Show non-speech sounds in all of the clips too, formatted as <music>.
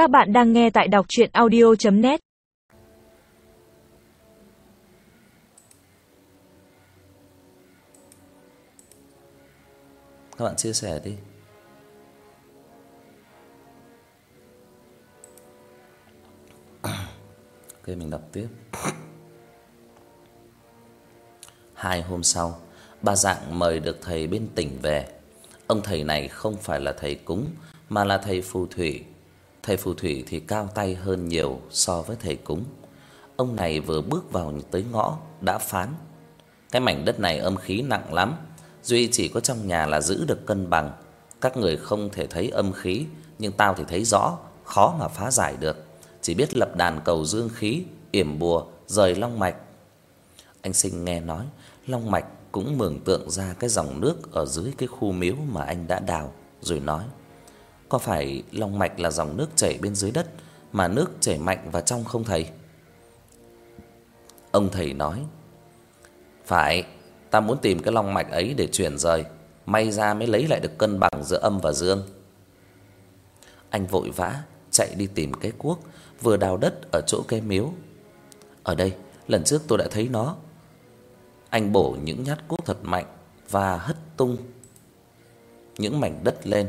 Các bạn đang nghe tại đọc chuyện audio.net Các bạn chia sẻ đi. <coughs> Ok mình đọc tiếp. <coughs> Hai hôm sau, bà Dạng mời được thầy bên tỉnh về. Ông thầy này không phải là thầy cúng mà là thầy phù thủy. Thầy phù thủy thì cao tay hơn nhiều so với thầy cúng. Ông này vừa bước vào tới ngõ đã phán: "Cái mảnh đất này âm khí nặng lắm, duy chỉ có trong nhà là giữ được cân bằng. Các người không thể thấy âm khí, nhưng tao thì thấy rõ, khó mà phá giải được, chỉ biết lập đàn cầu dương khí, yểm bùa, rời long mạch." Anh Sinh nghe nói, long mạch cũng mường tượng ra cái dòng nước ở dưới cái khu miếu mà anh đã đào, rồi nói: "Có phải long mạch là dòng nước chảy bên dưới đất mà nước chảy mạnh vào trong không thầy?" Ông thầy nói: "Phải, ta muốn tìm cái long mạch ấy để chuyển rời, may ra mới lấy lại được cân bằng giữa âm và dương." Anh vội vã chạy đi tìm cái cuốc vừa đào đất ở chỗ cái miếu. Ở đây, lần trước tôi đã thấy nó. Anh bổ những nhát cuốc thật mạnh và hất tung những mảnh đất lên,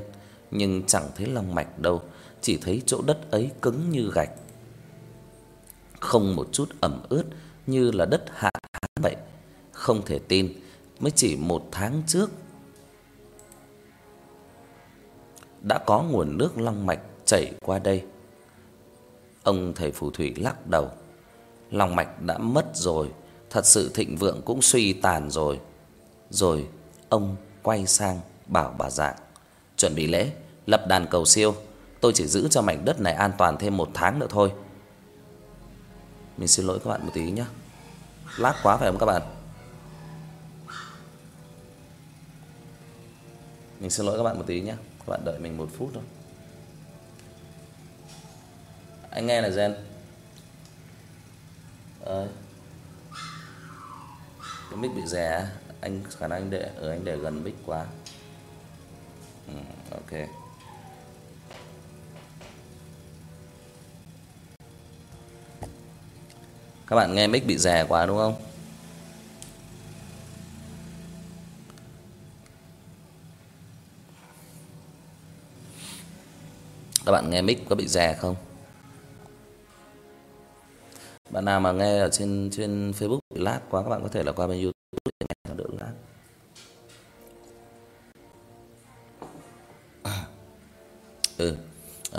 nhưng chẳng thấy long mạch đâu, chỉ thấy chỗ đất ấy cứng như gạch. Không một chút ẩm ướt như là đất hạ hán vậy. Không thể tin, mới chỉ một tháng trước đã có nguồn nước long mạch chảy qua đây. Ông thầy phù thủy lắc đầu. Long mạch đã mất rồi, thật sự thịnh vượng cũng suy tàn rồi. Rồi ông quay sang bảo bà Dạng, chuẩn bị lễ, lập đàn cầu siêu, tôi chỉ giữ cho mảnh đất này an toàn thêm một tháng nữa thôi. Mình xin lỗi các bạn một tí nhé. Lát quá phải không các bạn? Mình xin lỗi các bạn một tí nhé. Các bạn đợi mình một phút thôi. Anh nghe là Gen. Ờ. Cái mic bị rè, anh khả năng anh để ở anh để gần mic quá. Ừ, ok. Các bạn nghe mic bị rè quá đúng không? Các bạn nghe mic có bị rè không? Bạn nào mà nghe ở trên trên Facebook bị lag quá các bạn có thể là qua bên YouTube để nghe cho đỡ lag. Ừ.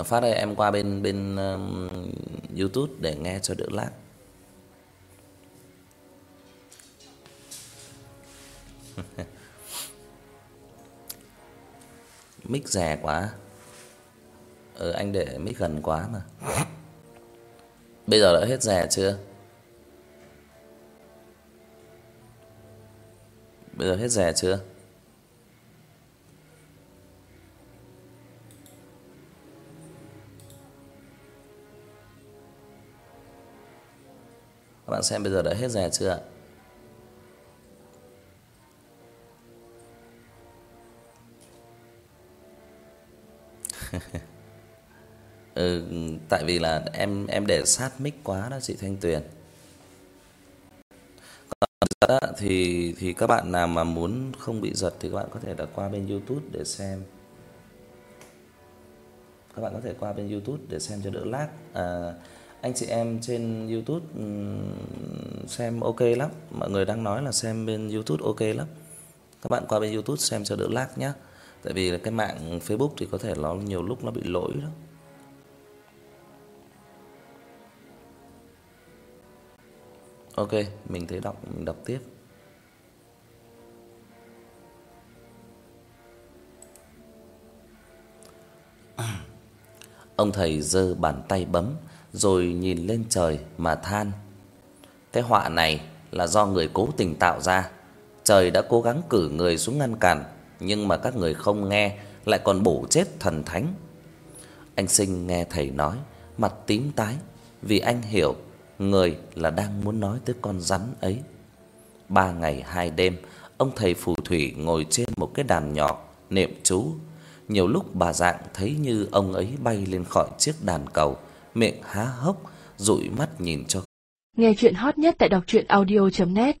Phát đây em qua bên bên um, YouTube để nghe cho đỡ lag. <laughs> mic rè quá. Ờ anh để mic gần quá mà. Bây giờ đã hết rè chưa? Bây giờ hết rè chưa? Các bạn xem bây giờ đã hết rè chưa ạ? <laughs> ừ, tại vì là em em để sát mic quá đó chị Thanh Tuyền. Còn á thì thì các bạn nào mà muốn không bị giật thì các bạn có thể là qua bên YouTube để xem. Các bạn có thể qua bên YouTube để xem cho đỡ lag. À anh chị em trên YouTube ừ, xem ok lắm, mọi người đang nói là xem bên YouTube ok lắm. Các bạn qua bên YouTube xem cho đỡ lag nhé. Tại vì là cái mạng Facebook thì có thể nó nhiều lúc nó bị lỗi đó. Ok, mình thấy đọc mình đọc tiếp. Ông thầy giơ bàn tay bấm rồi nhìn lên trời mà than. Cái họa này là do người cố tình tạo ra. Trời đã cố gắng cử người xuống ngăn cản, nhưng mà các người không nghe, lại còn bổ chết thần thánh. Anh Sinh nghe thầy nói, mặt tím tái, vì anh hiểu người là đang muốn nói tới con rắn ấy. Ba ngày hai đêm, ông thầy phù thủy ngồi trên một cái đàn nhỏ niệm chú. nhiều lúc bà dạng thấy như ông ấy bay lên khỏi chiếc đàn cầu, miệng há hốc, dụi mắt nhìn cho. Nghe truyện hot nhất tại doctruyenaudio.net